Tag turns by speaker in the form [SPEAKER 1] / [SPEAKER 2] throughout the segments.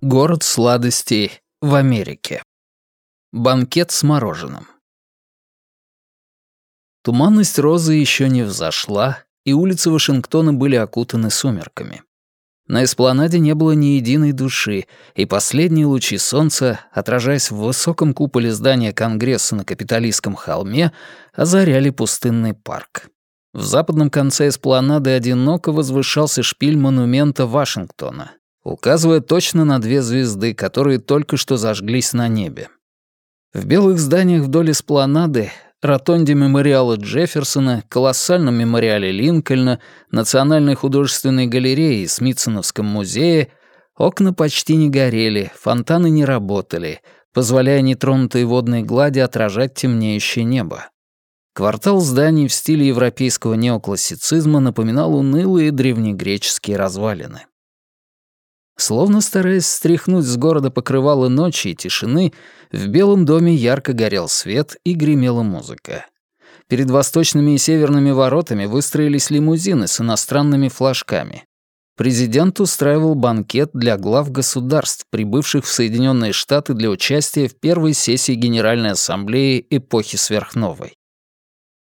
[SPEAKER 1] 8. Город сладостей в Америке. Банкет с мороженым. Туманность розы еще не взошла, и улицы Вашингтона были окутаны сумерками. На эспланаде не было ни единой души, и последние лучи солнца, отражаясь в высоком куполе здания Конгресса на Капитолийском холме, озаряли пустынный парк. В западном конце эспланады одиноко возвышался шпиль монумента Вашингтона, указывая точно на две звезды, которые только что зажглись на небе. В белых зданиях вдоль эспланады, ротонде мемориала Джефферсона, колоссальном мемориале Линкольна, Национальной художественной галерее и Смитсоновском музее окна почти не горели, фонтаны не работали, позволяя нетронутой водной глади отражать темнеющее небо. Квартал зданий в стиле европейского неоклассицизма напоминал унылые древнегреческие развалины. Словно стараясь стряхнуть с города покрывало ночи и тишины, в Белом доме ярко горел свет и гремела музыка. Перед восточными и северными воротами выстроились лимузины с иностранными флажками. Президент устраивал банкет для глав государств, прибывших в Соединенные Штаты для участия в первой сессии Генеральной Ассамблеи эпохи сверхновой.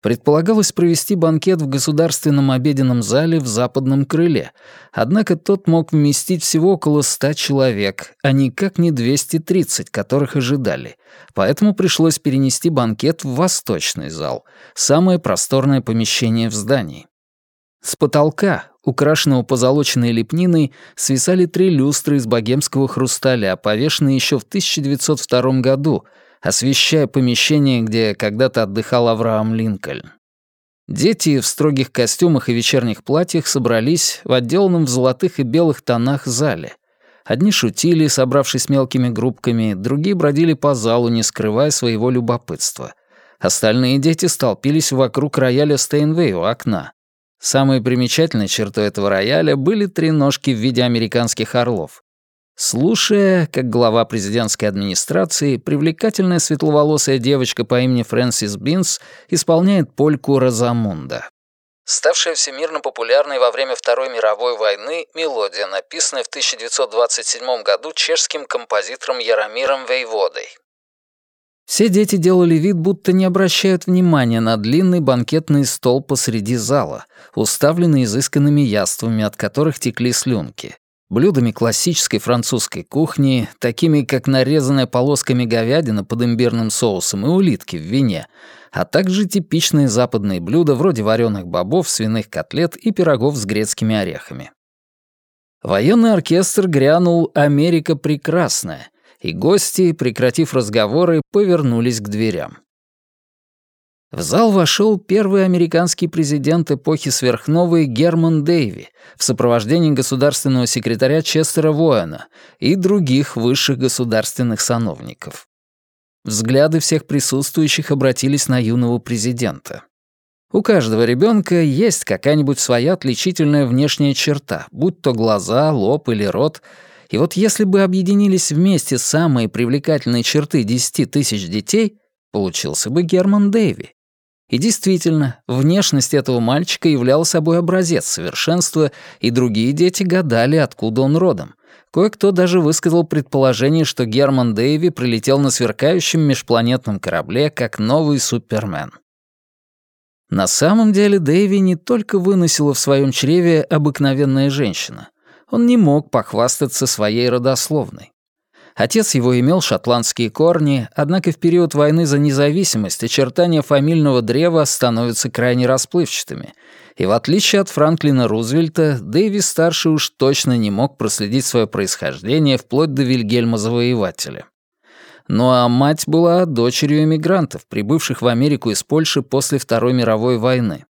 [SPEAKER 1] Предполагалось провести банкет в государственном обеденном зале в западном крыле, однако тот мог вместить всего около ста человек, а никак не 230, которых ожидали, поэтому пришлось перенести банкет в восточный зал, самое просторное помещение в здании. С потолка, украшенного позолоченной лепниной, свисали три люстры из богемского хрусталя, повешенные еще в 1902 году — освещая помещение, где когда-то отдыхал Авраам Линкольн. Дети в строгих костюмах и вечерних платьях собрались в отделанном в золотых и белых тонах зале. Одни шутили, собравшись мелкими группками, другие бродили по залу, не скрывая своего любопытства. Остальные дети столпились вокруг рояля Стейнвей у окна. Самой примечательной чертой этого рояля были три ножки в виде американских орлов. Слушая, как глава президентской администрации, привлекательная светловолосая девочка по имени Фрэнсис Бинс исполняет польку Розамунда. Ставшая всемирно популярной во время Второй мировой войны мелодия, написанная в 1927 году чешским композитором Яромиром Вейводой. Все дети делали вид, будто не обращают внимания на длинный банкетный стол посреди зала, уставленный изысканными яствами, от которых текли слюнки блюдами классической французской кухни, такими как нарезанная полосками говядина под имбирным соусом и улитки в вине, а также типичные западные блюда вроде вареных бобов, свиных котлет и пирогов с грецкими орехами. Военный оркестр грянул «Америка прекрасная», и гости, прекратив разговоры, повернулись к дверям. В зал вошел первый американский президент эпохи сверхновой Герман Дэйви в сопровождении государственного секретаря Честера Воэна и других высших государственных сановников. Взгляды всех присутствующих обратились на юного президента. У каждого ребенка есть какая-нибудь своя отличительная внешняя черта, будь то глаза, лоб или рот, и вот если бы объединились вместе самые привлекательные черты 10 тысяч детей, получился бы Герман Дэйви. И действительно, внешность этого мальчика являла собой образец совершенства, и другие дети гадали, откуда он родом. Кое-кто даже высказал предположение, что Герман Дэйви прилетел на сверкающем межпланетном корабле как новый Супермен. На самом деле Дэйви не только выносила в своем чреве обыкновенная женщина. Он не мог похвастаться своей родословной. Отец его имел шотландские корни, однако в период войны за независимость очертания фамильного древа становятся крайне расплывчатыми, и в отличие от Франклина Рузвельта, Дэвис-старший уж точно не мог проследить свое происхождение вплоть до Вильгельма Завоевателя. Ну а мать была дочерью эмигрантов, прибывших в Америку из Польши после Второй мировой войны.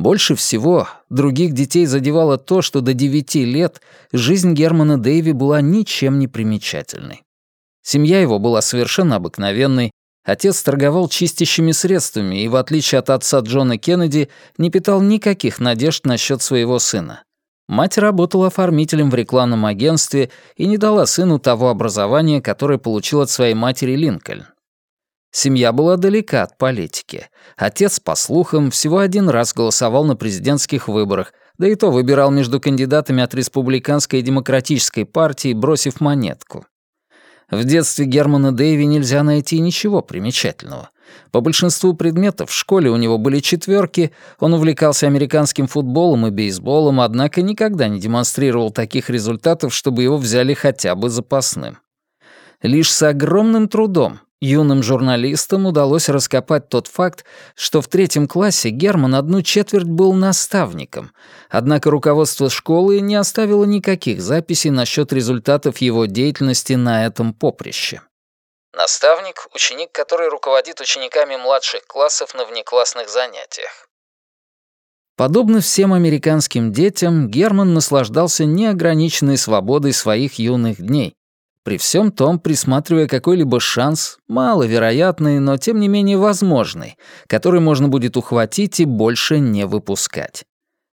[SPEAKER 1] Больше всего других детей задевало то, что до девяти лет жизнь Германа Дэйви была ничем не примечательной. Семья его была совершенно обыкновенной, отец торговал чистящими средствами и, в отличие от отца Джона Кеннеди, не питал никаких надежд насчет своего сына. Мать работала оформителем в рекламном агентстве и не дала сыну того образования, которое получил от своей матери Линкольн. Семья была далека от политики. Отец, по слухам, всего один раз голосовал на президентских выборах, да и то выбирал между кандидатами от республиканской и демократической партии, бросив монетку. В детстве Германа Дэйви нельзя найти ничего примечательного. По большинству предметов в школе у него были четверки, он увлекался американским футболом и бейсболом, однако никогда не демонстрировал таких результатов, чтобы его взяли хотя бы запасным. Лишь с огромным трудом юным журналистам удалось раскопать тот факт, что в третьем классе Герман одну четверть был наставником, однако руководство школы не оставило никаких записей насчет результатов его деятельности на этом поприще. Наставник — ученик, который руководит учениками младших классов на внеклассных занятиях. Подобно всем американским детям, Герман наслаждался неограниченной свободой своих юных дней, при всем том присматривая какой-либо шанс, маловероятный, но тем не менее возможный, который можно будет ухватить и больше не выпускать.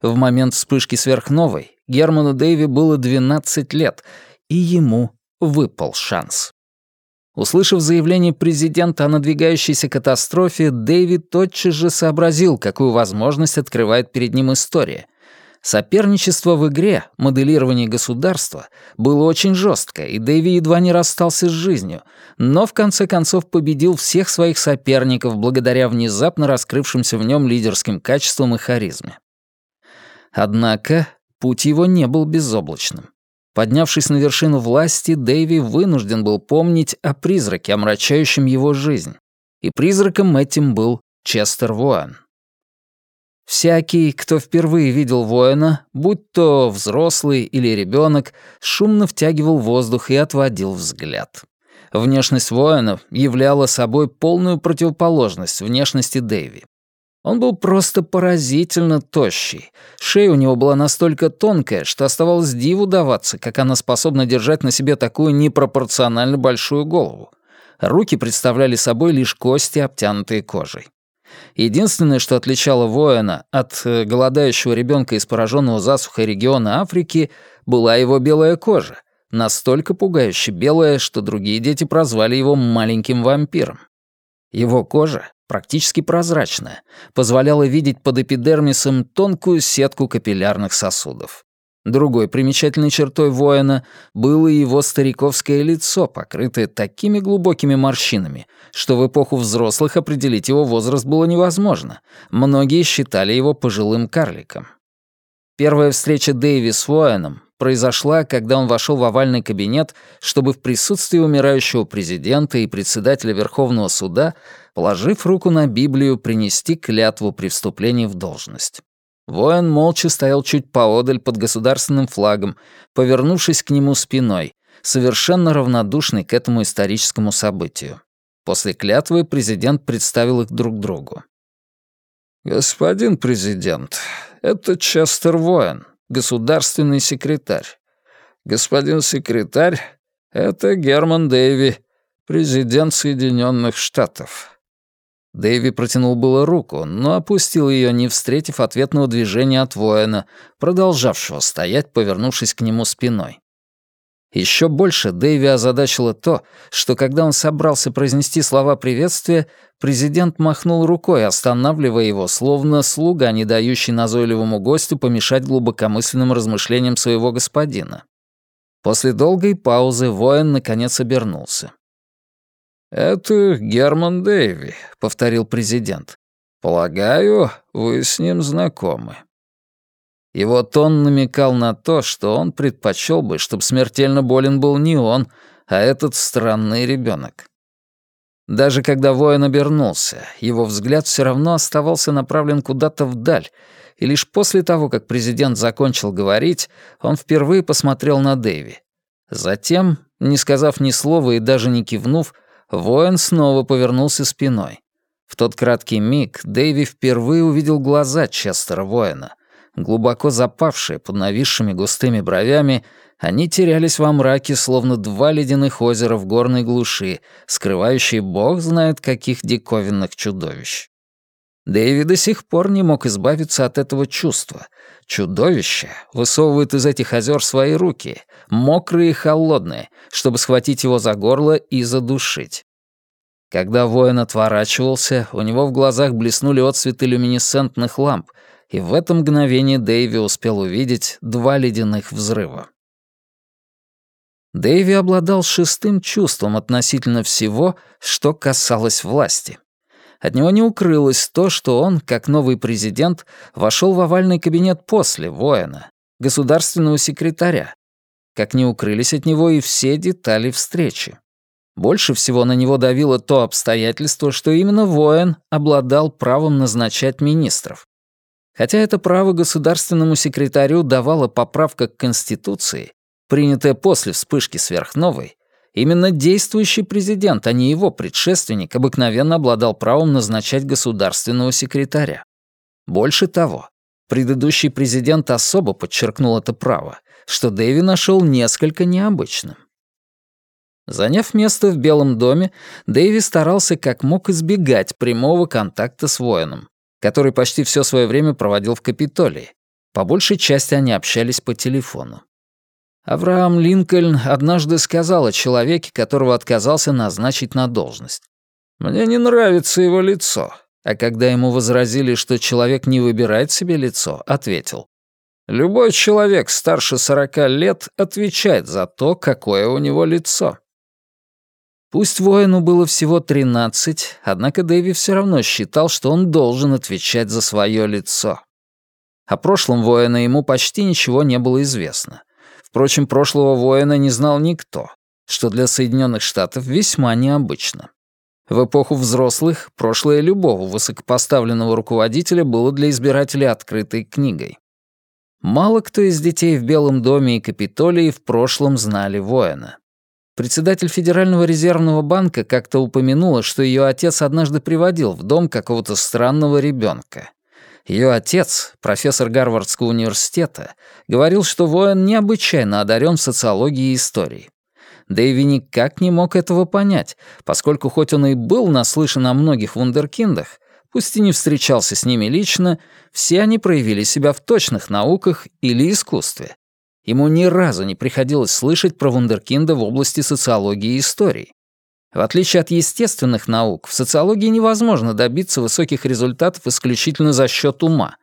[SPEAKER 1] В момент вспышки сверхновой Герману Дэйви было 12 лет, и ему выпал шанс. Услышав заявление президента о надвигающейся катастрофе, Дэйви тотчас же сообразил, какую возможность открывает перед ним история — Соперничество в игре, моделирование государства, было очень жесткое, и Дэви едва не расстался с жизнью, но в конце концов победил всех своих соперников благодаря внезапно раскрывшимся в нем лидерским качествам и харизме. Однако путь его не был безоблачным. Поднявшись на вершину власти, Дэйви вынужден был помнить о призраке, омрачающем его жизнь. И призраком этим был Честер Вуан. Всякий, кто впервые видел воина, будь то взрослый или ребенок, шумно втягивал воздух и отводил взгляд. Внешность воина являла собой полную противоположность внешности Дэви. Он был просто поразительно тощий. Шея у него была настолько тонкая, что оставалось диву даваться, как она способна держать на себе такую непропорционально большую голову. Руки представляли собой лишь кости, обтянутые кожей. Единственное, что отличало воина от э, голодающего ребенка из пораженного засухой региона Африки, была его белая кожа, настолько пугающе белая, что другие дети прозвали его маленьким вампиром. Его кожа, практически прозрачная, позволяла видеть под эпидермисом тонкую сетку капиллярных сосудов. Другой примечательной чертой воина было его стариковское лицо, покрытое такими глубокими морщинами, что в эпоху взрослых определить его возраст было невозможно. Многие считали его пожилым карликом. Первая встреча Дэйви с воином произошла, когда он вошел в овальный кабинет, чтобы в присутствии умирающего президента и председателя Верховного суда, положив руку на Библию, принести клятву при вступлении в должность. Воин молча стоял чуть поодаль под государственным флагом, повернувшись к нему спиной, совершенно равнодушный к этому историческому событию. После клятвы президент представил их друг другу. «Господин президент, это Честер Воин, государственный секретарь. Господин секретарь, это Герман Дэйви, президент Соединенных Штатов. Дэйви протянул было руку, но опустил ее, не встретив ответного движения от воина, продолжавшего стоять, повернувшись к нему спиной. Еще больше Дэйви озадачило то, что когда он собрался произнести слова приветствия, президент махнул рукой, останавливая его, словно слуга, не дающий назойливому гостю помешать глубокомысленным размышлениям своего господина. После долгой паузы воин наконец обернулся. «Это Герман Дэйви», — повторил президент. «Полагаю, вы с ним знакомы». Его тон намекал на то, что он предпочел бы, чтобы смертельно болен был не он, а этот странный ребенок. Даже когда воин обернулся, его взгляд все равно оставался направлен куда-то вдаль, и лишь после того, как президент закончил говорить, он впервые посмотрел на Дэви. Затем, не сказав ни слова и даже не кивнув, Воин снова повернулся спиной. В тот краткий миг Дэйви впервые увидел глаза Честера воина. Глубоко запавшие под нависшими густыми бровями, они терялись во мраке, словно два ледяных озера в горной глуши, скрывающие бог знает каких диковинных чудовищ. Дэйви до сих пор не мог избавиться от этого чувства. Чудовище высовывает из этих озер свои руки, мокрые и холодные, чтобы схватить его за горло и задушить. Когда воин отворачивался, у него в глазах блеснули отсветы люминесцентных ламп, и в это мгновение Дэйви успел увидеть два ледяных взрыва. Дэйви обладал шестым чувством относительно всего, что касалось власти. От него не укрылось то, что он, как новый президент, вошел в овальный кабинет после воина, государственного секретаря. Как не укрылись от него и все детали встречи. Больше всего на него давило то обстоятельство, что именно воин обладал правом назначать министров. Хотя это право государственному секретарю давала поправка к Конституции, принятая после вспышки сверхновой, именно действующий президент, а не его предшественник, обыкновенно обладал правом назначать государственного секретаря. Больше того, предыдущий президент особо подчеркнул это право, что Дэви нашел несколько необычным. Заняв место в Белом доме, Дэйви старался как мог избегать прямого контакта с воином, который почти все свое время проводил в Капитолии. По большей части они общались по телефону. Авраам Линкольн однажды сказал о человеке, которого отказался назначить на должность. «Мне не нравится его лицо». А когда ему возразили, что человек не выбирает себе лицо, ответил. «Любой человек старше сорока лет отвечает за то, какое у него лицо». Пусть воину было всего 13, однако Дэви все равно считал, что он должен отвечать за свое лицо. О прошлом воина ему почти ничего не было известно. Впрочем, прошлого воина не знал никто, что для Соединенных Штатов весьма необычно. В эпоху взрослых прошлое любого высокопоставленного руководителя было для избирателей открытой книгой. Мало кто из детей в Белом доме и Капитолии в прошлом знали воина. Председатель Федерального резервного банка как-то упомянула, что ее отец однажды приводил в дом какого-то странного ребенка. Ее отец, профессор Гарвардского университета, говорил, что воин необычайно одарен в социологии и истории. Дэйви никак не мог этого понять, поскольку хоть он и был наслышан о многих вундеркиндах, пусть и не встречался с ними лично, все они проявили себя в точных науках или искусстве, Ему ни разу не приходилось слышать про вундеркинда в области социологии и истории. В отличие от естественных наук, в социологии невозможно добиться высоких результатов исключительно за счет ума.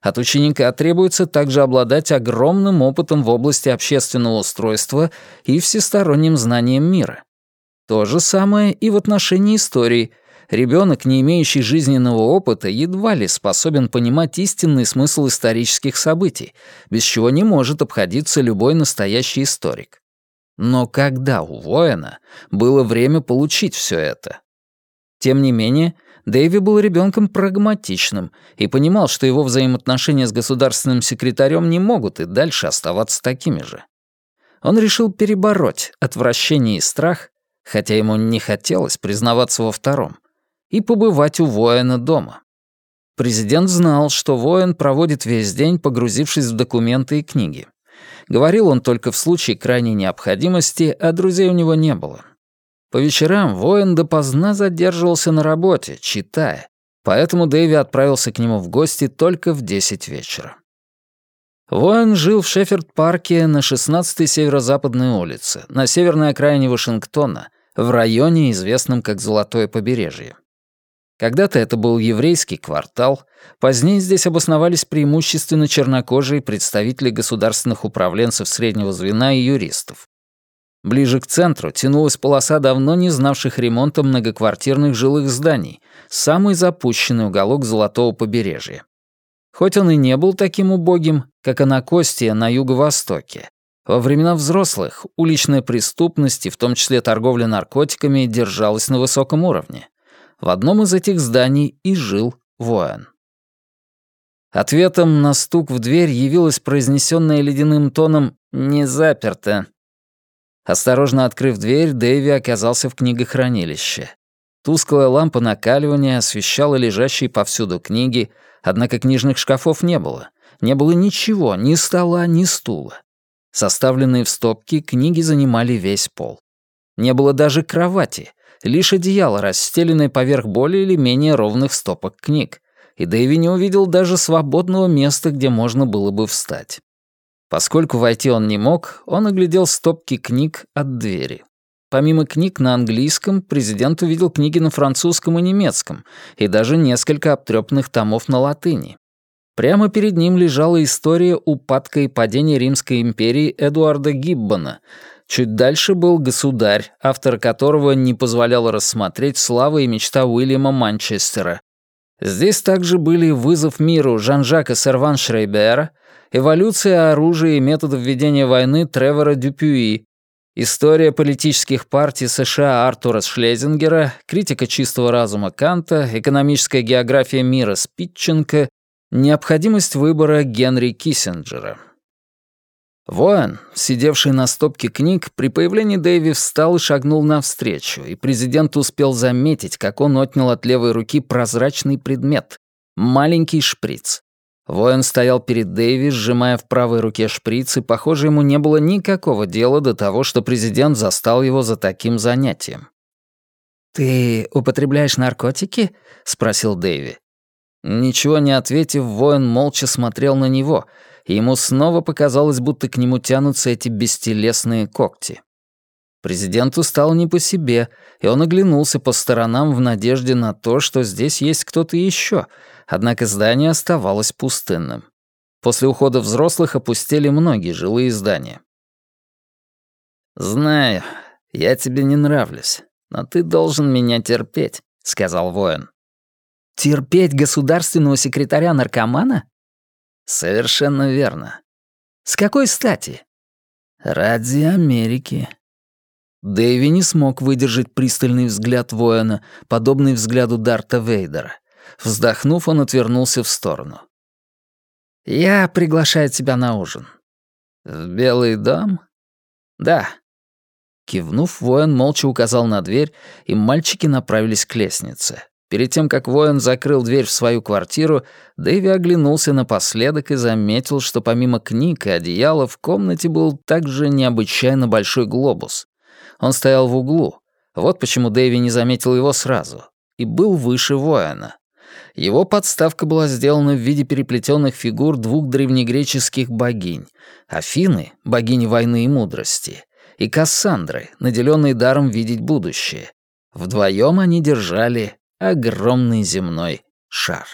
[SPEAKER 1] От ученика требуется также обладать огромным опытом в области общественного устройства и всесторонним знанием мира. То же самое и в отношении истории — ребенок, не имеющий жизненного опыта, едва ли способен понимать истинный смысл исторических событий, без чего не может обходиться любой настоящий историк. Но когда у воина было время получить все это? Тем не менее, Дэйви был ребенком прагматичным и понимал, что его взаимоотношения с государственным секретарем не могут и дальше оставаться такими же. Он решил перебороть отвращение и страх, хотя ему не хотелось признаваться во втором, и побывать у воина дома. Президент знал, что воин проводит весь день, погрузившись в документы и книги. Говорил он только в случае крайней необходимости, а друзей у него не было. По вечерам воин допоздна задерживался на работе, читая, поэтому Дэви отправился к нему в гости только в 10 вечера. Воин жил в Шеффорд-парке на 16-й северо-западной улице, на северной окраине Вашингтона, в районе, известном как Золотое побережье. Когда-то это был еврейский квартал, позднее здесь обосновались преимущественно чернокожие представители государственных управленцев среднего звена и юристов. Ближе к центру тянулась полоса давно не знавших ремонта многоквартирных жилых зданий, самый запущенный уголок Золотого побережья. Хоть он и не был таким убогим, как Анакостия на юго-востоке, во времена взрослых уличная преступность, и в том числе торговля наркотиками, держалась на высоком уровне. В одном из этих зданий и жил воин. Ответом на стук в дверь явилась произнесенная ледяным тоном «Не заперто». Осторожно открыв дверь, Дэйви оказался в книгохранилище. Тусклая лампа накаливания освещала лежащие повсюду книги, однако книжных шкафов не было. Не было ничего, ни стола, ни стула. Составленные в стопки, книги занимали весь пол. Не было даже кровати, лишь одеяло, расстеленное поверх более или менее ровных стопок книг, и Дэйви не увидел даже свободного места, где можно было бы встать. Поскольку войти он не мог, он оглядел стопки книг от двери. Помимо книг на английском, президент увидел книги на французском и немецком, и даже несколько обтрёпанных томов на латыни. Прямо перед ним лежала история упадка и падения Римской империи Эдуарда Гиббона. Чуть дальше был «Государь», автор которого не позволял рассмотреть слава и мечта Уильяма Манчестера. Здесь также были «Вызов миру» Жан-Жака Серван-Шрейбера, «Эволюция оружия и методов ведения войны» Тревора Дюпюи, История политических партий США Артура Шлезингера, критика чистого разума Канта, экономическая география мира Спитченко, необходимость выбора Генри Киссинджера. Воин, сидевший на стопке книг, при появлении Дэйви встал и шагнул навстречу, и президент успел заметить, как он отнял от левой руки прозрачный предмет — маленький шприц. Воин стоял перед Дэйви, сжимая в правой руке шприц, и, похоже, ему не было никакого дела до того, что президент застал его за таким занятием. «Ты употребляешь наркотики?» — спросил Дэйви. Ничего не ответив, воин молча смотрел на него, и ему снова показалось, будто к нему тянутся эти бестелесные когти. Президенту стало не по себе, и он оглянулся по сторонам в надежде на то, что здесь есть кто-то еще, однако здание оставалось пустынным. После ухода взрослых опустели многие жилые здания. «Знаю, я тебе не нравлюсь, но ты должен меня терпеть», — сказал воин. «Терпеть государственного секретаря-наркомана?» «Совершенно верно». «С какой стати?» «Ради Америки», Дэви не смог выдержать пристальный взгляд воина, подобный взгляду Дарта Вейдера. Вздохнув, он отвернулся в сторону. «Я приглашаю тебя на ужин». «В Белый дом?» «Да». Кивнув, воин молча указал на дверь, и мальчики направились к лестнице. Перед тем, как воин закрыл дверь в свою квартиру, Дэви оглянулся напоследок и заметил, что помимо книг и одеяла в комнате был также необычайно большой глобус. Он стоял в углу. Вот почему Дэви не заметил его сразу. И был выше воина. Его подставка была сделана в виде переплетенных фигур двух древнегреческих богинь — Афины, богини войны и мудрости, и Кассандры, наделенной даром видеть будущее. Вдвоем они держали огромный земной шар.